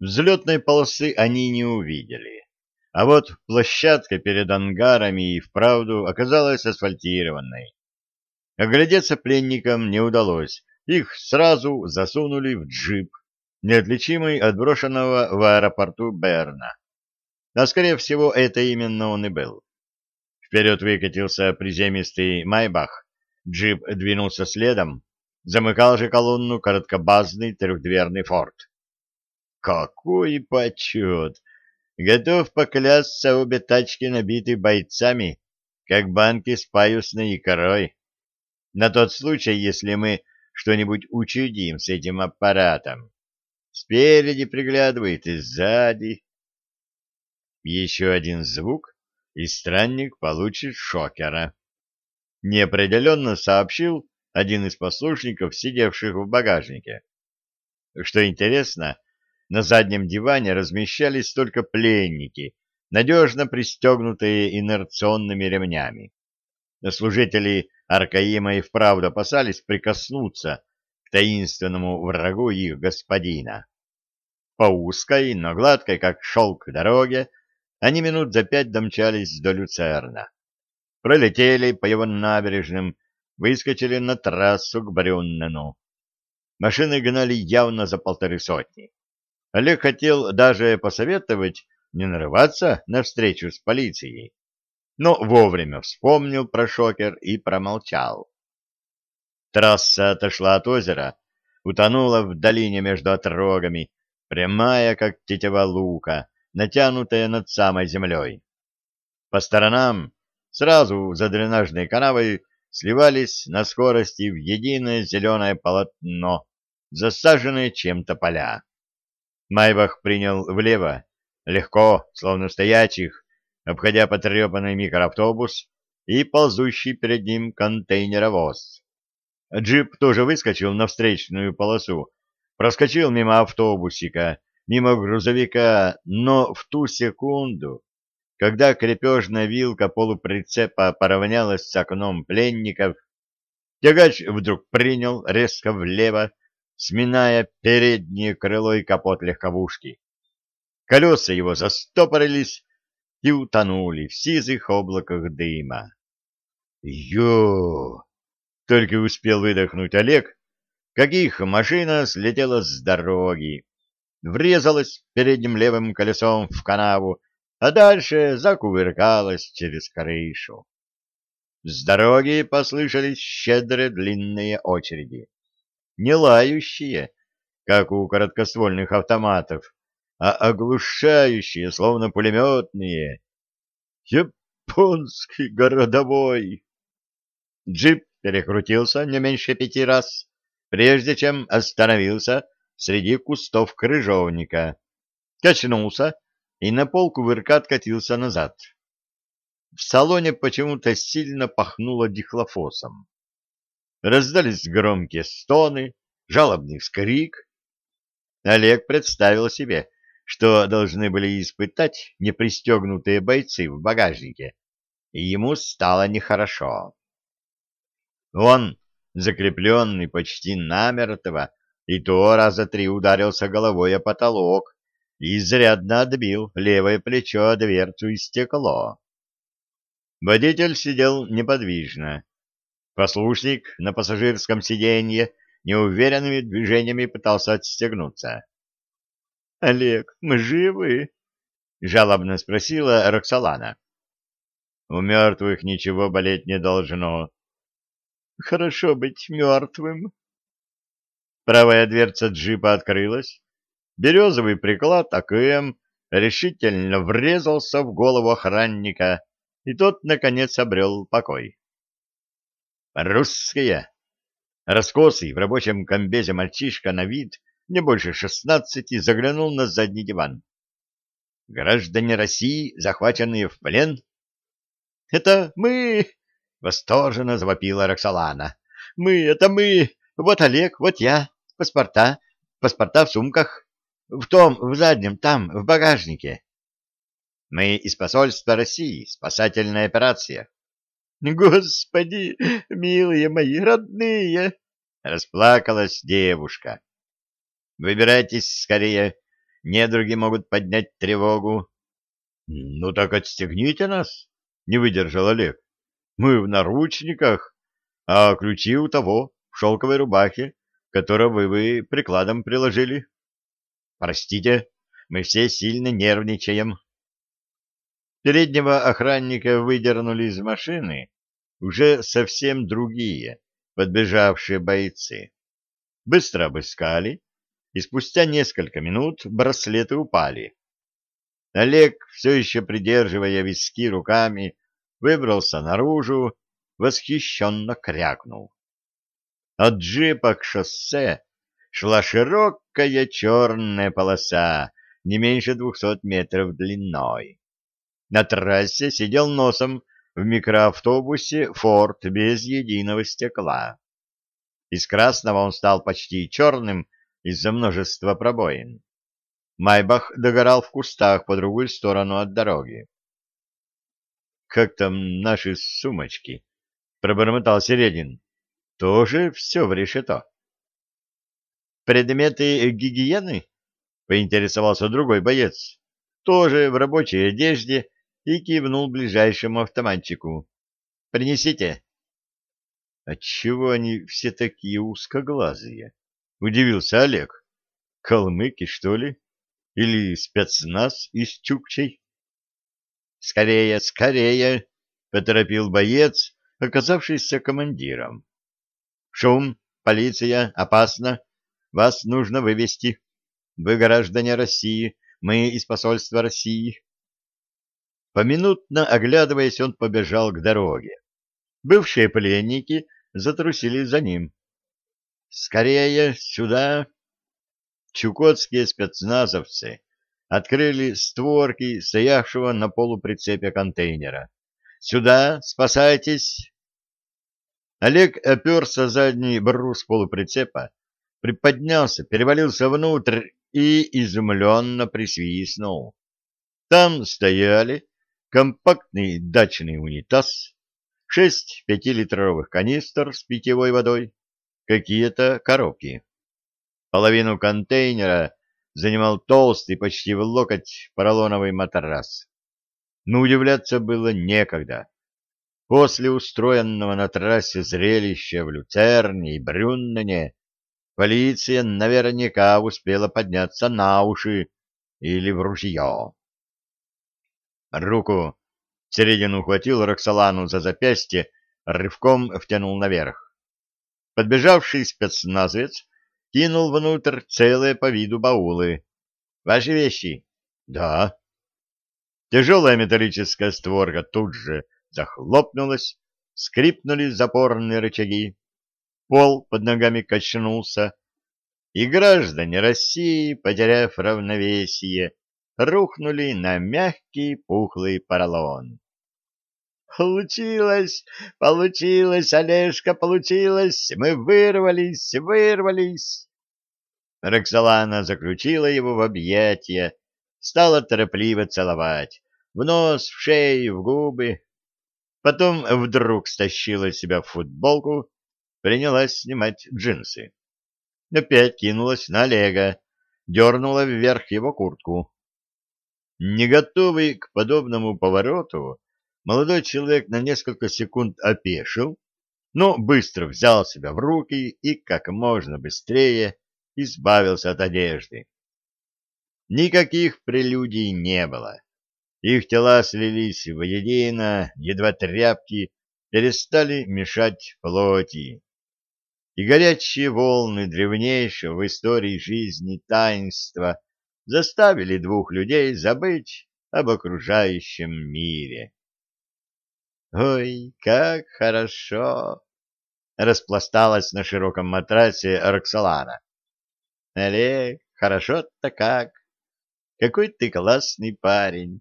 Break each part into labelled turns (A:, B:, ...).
A: Взлетной полосы они не увидели. А вот площадка перед ангарами и вправду оказалась асфальтированной. Оглядеться пленникам не удалось. Их сразу засунули в джип, неотличимый от брошенного в аэропорту Берна. А скорее всего, это именно он и был. Вперед выкатился приземистый Майбах, джип двинулся следом, замыкал же колонну короткобазный трехдверный форт. Какой почет! Готов поклясться, обе тачки набиты бойцами, как банки с паюсной икрой. На тот случай, если мы что-нибудь учудим с этим аппаратом. Спереди приглядывает и сзади. Еще один звук, и странник получит шокера. Неопределенно сообщил один из послушников, сидевших в багажнике. Что интересно, на заднем диване размещались только пленники, надежно пристегнутые инерционными ремнями. Служители Аркаима и вправду опасались прикоснуться к таинственному врагу их господина. По узкой, но гладкой, как шелк, дороге они минут за пять домчались до Люцерна. Пролетели по его набережным, выскочили на трассу к Брюннену. Машины гнали явно за полторы сотни. Олег хотел даже посоветовать не нарываться на встречу с полицией, но вовремя вспомнил про шокер и промолчал. Трасса отошла от озера, утонула в долине между отрогами, прямая, как тетива лука, натянутая над самой землей. По сторонам, сразу за дренажной канавой, сливались на скорости в единое зеленое полотно, засаженное чем-то поля. Майбах принял влево, легко, словно стоячих, обходя потрепанный микроавтобус и ползущий перед ним контейнеровоз. Джип тоже выскочил на встречную полосу, проскочил мимо автобусика, мимо грузовика, но в ту секунду, когда крепежная вилка полуприцепа поравнялась с окном пленников, тягач вдруг принял резко влево, сминая переднее крыло и капот легковушки. Колеса его застопорились и утонули в сизых облаках дыма. «Ё!» — только успел выдохнуть Олег, как их машина слетела с дороги, врезалась передним левым колесом в канаву, а дальше закувыркалась через крышу. С дороги послышались щедрые длинные очереди не лающие, как у короткоствольных автоматов, а оглушающие, словно пулеметные. Японский городовой! Джип перекрутился не меньше пяти раз, прежде чем остановился среди кустов крыжовника, качнулся и на пол кувырка откатился назад. В салоне почему-то сильно пахнуло дихлофосом. Раздались громкие стоны, жалобный вскрик. Олег представил себе, что должны были испытать непристегнутые бойцы в багажнике, и ему стало нехорошо. Он, закрепленный почти намертво, и то раза три ударился головой о потолок и изрядно отбил левое плечо дверцу и стекло. Водитель сидел неподвижно, Послушник на пассажирском сиденье неуверенными движениями пытался отстегнуться. — Олег, мы живы? — жалобно спросила Роксолана. — У мертвых ничего болеть не должно. — Хорошо быть мертвым. Правая дверца джипа открылась. Березовый приклад АКМ решительно врезался в голову охранника, и тот, наконец, обрел покой. Русские. Раскосый в рабочем комбезе мальчишка на вид не больше шестнадцати заглянул на задний диван. Граждане России, захваченные в плен? — Это мы! — восторженно завопила Роксолана. — Мы, это мы! Вот Олег, вот я. Паспорта, паспорта в сумках. В том, в заднем, там, в багажнике. Мы из посольства России, спасательная операция. Господи, милые мои, родные! Расплакалась девушка. Выбирайтесь скорее. недруги могут поднять тревогу. — Ну так отстегните нас, — не выдержал Олег. — Мы в наручниках, а ключи у того, в шелковой рубахе, которую вы, вы прикладом приложили. — Простите, мы все сильно нервничаем. Переднего охранника выдернули из машины уже совсем другие, подбежавшие бойцы. Быстро обыскали, и спустя несколько минут браслеты упали. Олег, все еще придерживая виски руками, выбрался наружу, восхищенно крякнул. От джипа к шоссе шла широкая черная полоса, не меньше двухсот метров длиной. На трассе сидел носом в микроавтобусе «Форд» без единого стекла. Из красного он стал почти черным из-за множества пробоин. Майбах догорал в кустах по другую сторону от дороги. «Как там наши сумочки?» — пробормотал Середин. «Тоже все в решето». «Предметы гигиены?» — поинтересовался другой боец. «Тоже в рабочей одежде» и кивнул ближайшему автоматчику. «Принесите». «Отчего они все такие узкоглазые?» — удивился Олег. «Калмыки, что ли? Или спецназ из Чукчей?» «Скорее, скорее!» — поторопил боец, оказавшийся командиром. «Шум, полиция, опасно. Вас нужно вывести. Вы граждане России, мы из посольства России. Поминутно оглядываясь, он побежал к дороге. Бывшие пленники затрусили за ним. «Скорее сюда!» Чукотские спецназовцы открыли створки стоявшего на полуприцепе контейнера. «Сюда! Спасайтесь!» Олег оперся задний брус полуприцепа, приподнялся, перевалился внутрь и изумленно присвистнул. Там стояли компактный дачный унитаз, шесть пятилитровых канистр с питьевой водой, какие-то коробки. Половину контейнера занимал толстый, почти в локоть, поролоновый матрас. Но удивляться было некогда. После устроенного на трассе зрелища в Люцерне и Брюннене полиция наверняка успела подняться на уши или в ружье. Руку. Середин ухватил Роксолану за запястье, рывком втянул наверх. Подбежавший спецназовец кинул внутрь целые по виду баулы. «Ваши вещи?» «Да». Тяжелая металлическая створка тут же захлопнулась, скрипнули запорные рычаги, пол под ногами качнулся, и граждане России, потеряв равновесие, рухнули на мягкий пухлый поролон. «Получилось! Получилось, Олежка, получилось! Мы вырвались, вырвались!» Роксолана заключила его в объятия, стала торопливо целовать, в нос, в шею, в губы. Потом вдруг стащила себя в футболку, принялась снимать джинсы. Опять кинулась на Олега, дернула вверх его куртку. Не готовый к подобному повороту, молодой человек на несколько секунд опешил, но быстро взял себя в руки и как можно быстрее избавился от одежды. Никаких прелюдий не было. Их тела слились воедино, едва тряпки перестали мешать плоти. И горячие волны древнейшего в истории жизни таинства заставили двух людей забыть об окружающем мире. «Ой, как хорошо!» — распласталась на широком матрасе Роксолана. «Олег, хорошо-то как! Какой ты классный парень!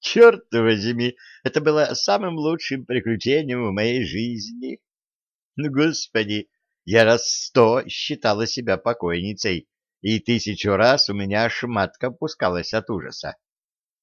A: Черт возьми, это было самым лучшим приключением в моей жизни! Ну, господи, я раз сто считала себя покойницей, и тысячу раз у меня аж матка опускалась от ужаса.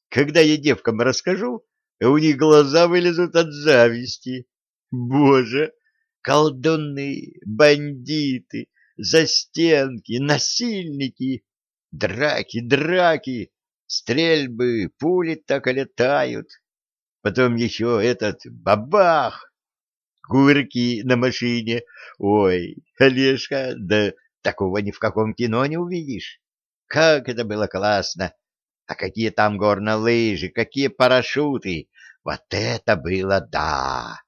A: Когда я девкам расскажу, у них глаза вылезут от зависти. Боже, колдуны, бандиты, застенки, насильники. Драки, драки, стрельбы, пули так и летают. Потом еще этот бабах, курки на машине. Ой, Олежка, да такого ни в каком кино не увидишь. Как это было классно! А какие там горные лыжи, какие парашюты! Вот это было да!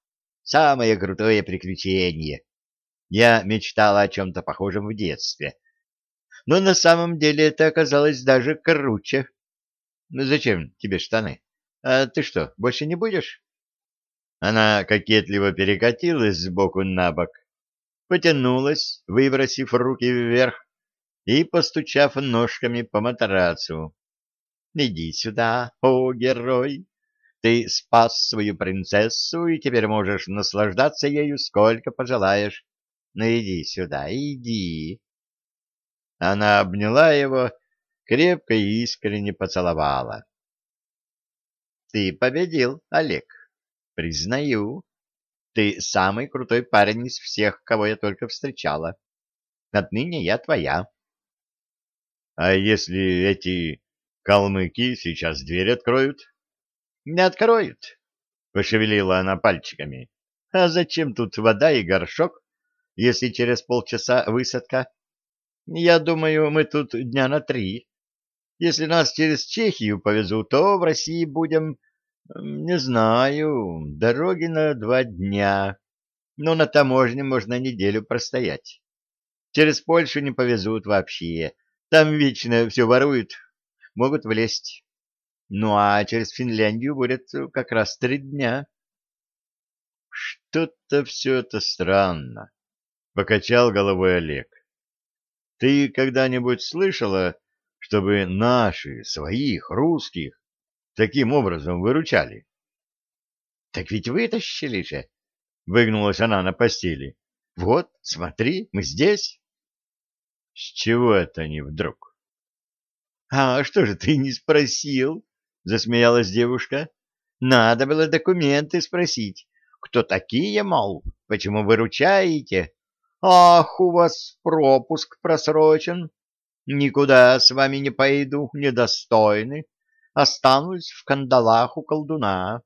A: Самое крутое приключение. Я мечтала о чем-то похожем в детстве. Но на самом деле это оказалось даже круче. Ну зачем тебе штаны? А ты что, больше не будешь? Она кокетливо перекатилась сбоку на бок, потянулась, выбросив руки вверх и постучав ножками по матрацу. — Иди сюда, о герой! Ты спас свою принцессу, и теперь можешь наслаждаться ею сколько пожелаешь. Ну иди сюда, иди. Она обняла его, крепко и искренне поцеловала. Ты победил, Олег. Признаю. Ты самый крутой парень из всех, кого я только встречала. Отныне я твоя. А если эти калмыки сейчас дверь откроют? Не откроют, — пошевелила она пальчиками. — А зачем тут вода и горшок, если через полчаса высадка? Я думаю, мы тут дня на три. Если нас через Чехию повезут, то в России будем, не знаю, дороги на два дня. Но на таможне можно неделю простоять. Через Польшу не повезут вообще. Там вечно все воруют, могут влезть. Ну, а через Финляндию будет э, как раз три дня. Что-то все это странно, — покачал головой Олег. Ты когда-нибудь слышала, чтобы наши, своих, русских, таким образом выручали? — Так ведь вытащили же, — выгнулась она на постели. — Вот, смотри, мы здесь. — С чего это они вдруг? — А что же ты не спросил? — засмеялась девушка. — Надо было документы спросить. Кто такие, мол, почему выручаете? Ах, у вас пропуск просрочен. Никуда с вами не пойду, недостойны. Останусь в кандалах у колдуна.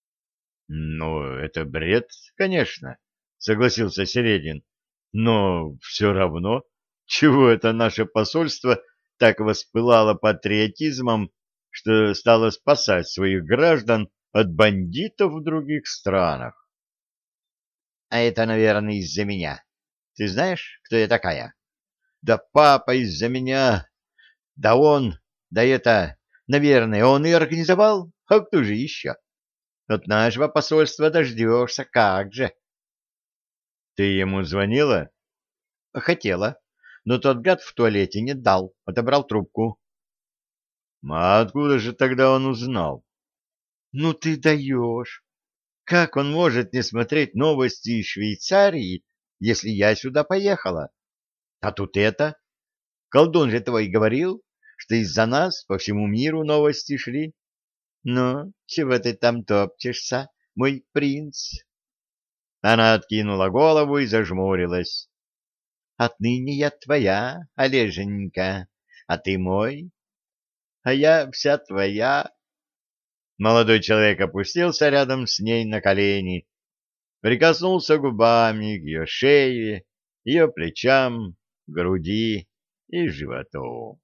A: — Ну, это бред, конечно, — согласился Середин. — Но все равно, чего это наше посольство так воспылало патриотизмом что стала спасать своих граждан от бандитов в других странах. — А это, наверное, из-за меня. Ты знаешь, кто я такая? — Да папа из-за меня. Да он, да это, наверное, он и организовал. А кто же еще? От нашего посольства дождешься, как же. — Ты ему звонила? — Хотела, но тот гад в туалете не дал, отобрал трубку. А откуда же тогда он узнал? Ну ты даешь. Как он может не смотреть новости из Швейцарии, если я сюда поехала? А тут это. Колдун же твой говорил, что из-за нас по всему миру новости шли. Ну, чего ты там топчешься, мой принц? Она откинула голову и зажмурилась. Отныне я твоя, Олеженька, а ты мой, а я вся твоя. Молодой человек опустился рядом с ней на колени, прикоснулся губами к ее шее, ее плечам, груди и животу.